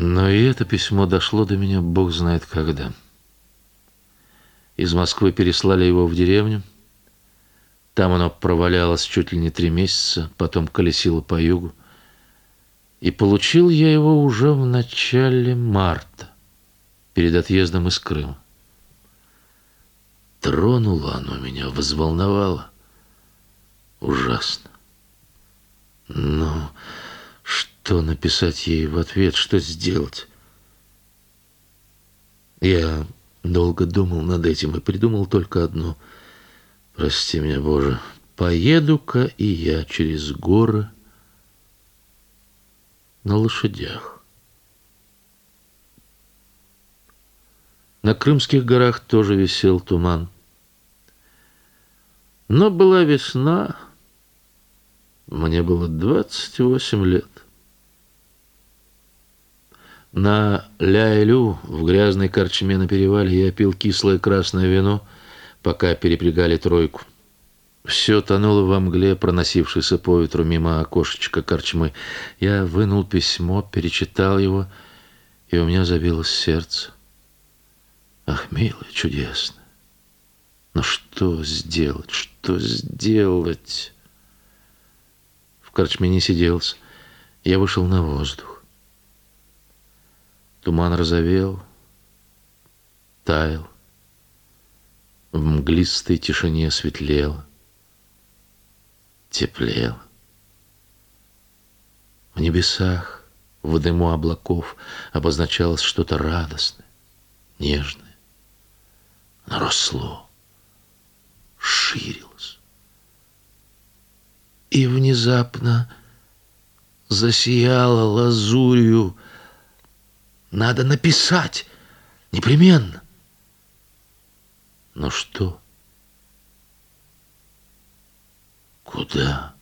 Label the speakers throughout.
Speaker 1: Но и это письмо дошло до меня бог знает когда. Из Москвы переслали его в деревню. Там оно провалялось чуть ли не три месяца, потом колесило по югу. И получил я его уже в начале марта, перед отъездом из Крыма. Тронуло оно меня, взволновало. Ужасно. Но что написать ей в ответ, что сделать? Я долго думал над этим и придумал только одно — Прости меня, Боже, поеду-ка и я через горы на лошадях. На Крымских горах тоже висел туман. Но была весна, мне было 28 лет. На Ляйлю в грязной корчме на перевале я пил кислое красное вино — пока перепрягали тройку. Все тонуло во мгле, проносившейся по ветру мимо окошечка корчмы. Я вынул письмо, перечитал его, и у меня забилось сердце. Ах, милое, чудесно! Но что сделать, что сделать? В корчме не сиделся. Я вышел на воздух. Туман разовел, таял. В мглистой тишине светлело, теплело. В небесах, в дыму облаков обозначалось что-то радостное, нежное. Оно росло, ширилось. И внезапно засияло лазурью. Надо написать непременно. Но что? Куда?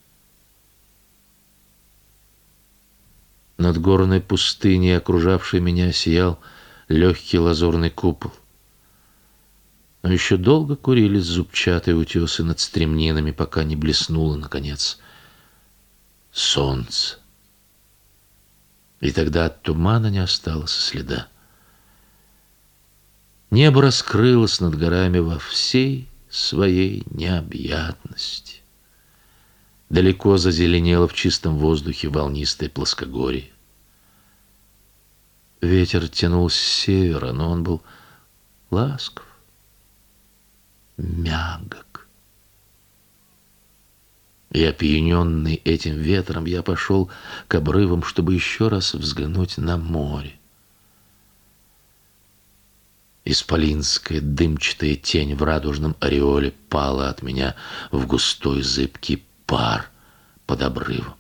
Speaker 1: Над горной пустыней, окружавшей меня, сиял легкий лазурный купол. Но еще долго курились зубчатые утесы над стремнинами, пока не блеснуло, наконец, солнце. И тогда от тумана не осталось следа. Небо раскрылось над горами во всей своей необъятности. Далеко зазеленело в чистом воздухе волнистое плоскогорье. Ветер тянул с севера, но он был ласков, мягок. И опьяненный этим ветром я пошел к обрывам, чтобы еще раз взглянуть на море. Исполинская дымчатая тень в радужном ореоле пала от меня в густой зыбкий пар под обрывом.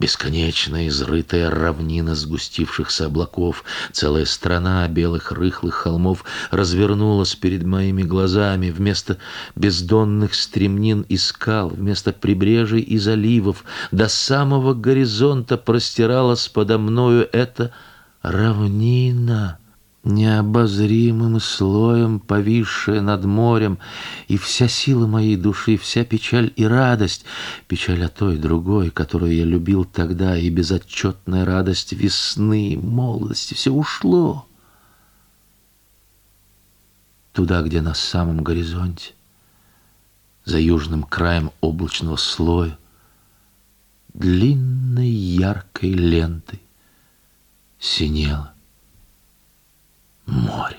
Speaker 1: Бесконечная изрытая равнина сгустившихся облаков, целая страна белых рыхлых холмов развернулась перед моими глазами. Вместо бездонных стремнин и скал, вместо прибрежий и заливов, до самого горизонта простиралась подо мною эта равнина — необозримым слоем повисшая над морем, и вся сила моей души, вся печаль и радость, печаль о той другой, которую я любил тогда, и безотчетная радость весны, молодости, все ушло туда, где на самом горизонте, за южным краем облачного слоя, длинной яркой лентой синела море.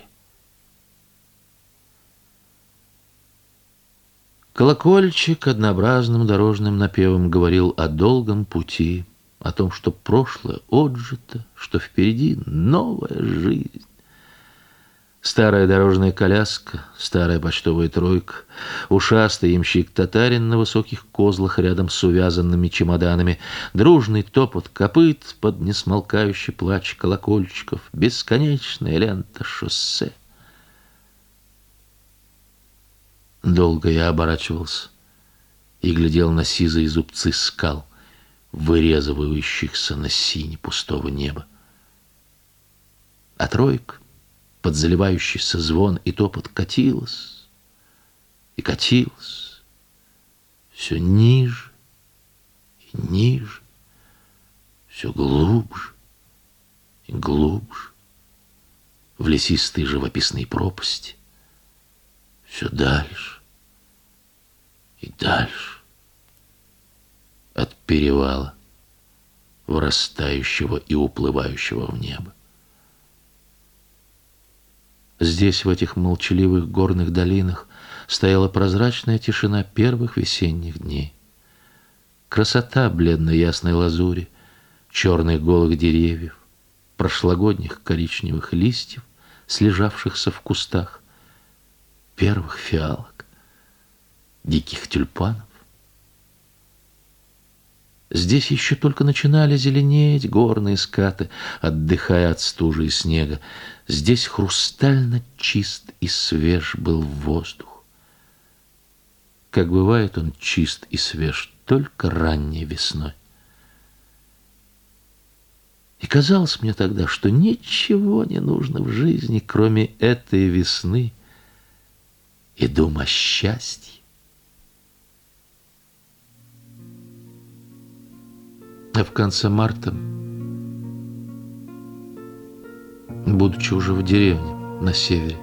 Speaker 1: Колокольчик однообразным дорожным напевом говорил о долгом пути, о том, что прошлое отжито, что впереди новая жизнь. Старая дорожная коляска, старая почтовая тройка, ушастый имщик-татарин на высоких козлах рядом с увязанными чемоданами, дружный топот копыт под несмолкающий плач колокольчиков, бесконечная лента шоссе. Долго я оборачивался и глядел на сизые зубцы скал, вырезывающихся на сине пустого неба. А тройка под заливающийся звон и топот катилась и катилась все ниже и ниже, все глубже глубже, в лесистые живописные пропасти, все дальше и дальше от перевала, вырастающего и уплывающего в небо. Здесь, в этих молчаливых горных долинах, стояла прозрачная тишина первых весенних дней. Красота бледной ясной лазури, черных голых деревьев, прошлогодних коричневых листьев, слежавшихся в кустах, первых фиалок, диких тюльпанов. Здесь еще только начинали зеленеть горные скаты, отдыхая от стужи и снега. Здесь хрустально чист и свеж был воздух. Как бывает он чист и свеж только ранней весной. И казалось мне тогда, что ничего не нужно в жизни, кроме этой весны и дум о счастье. А в конце марта, будучи уже в деревне на севере,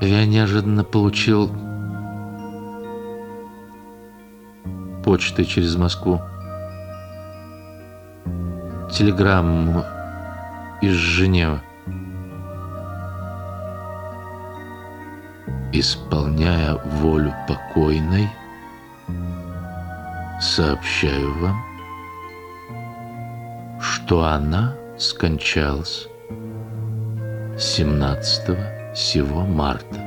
Speaker 1: я неожиданно получил почтой через Москву телеграмму из Женевы. Исполняя волю покойной, сообщаю вам, что она скончалась 17 сего марта.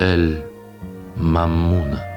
Speaker 1: Эль Маммуна.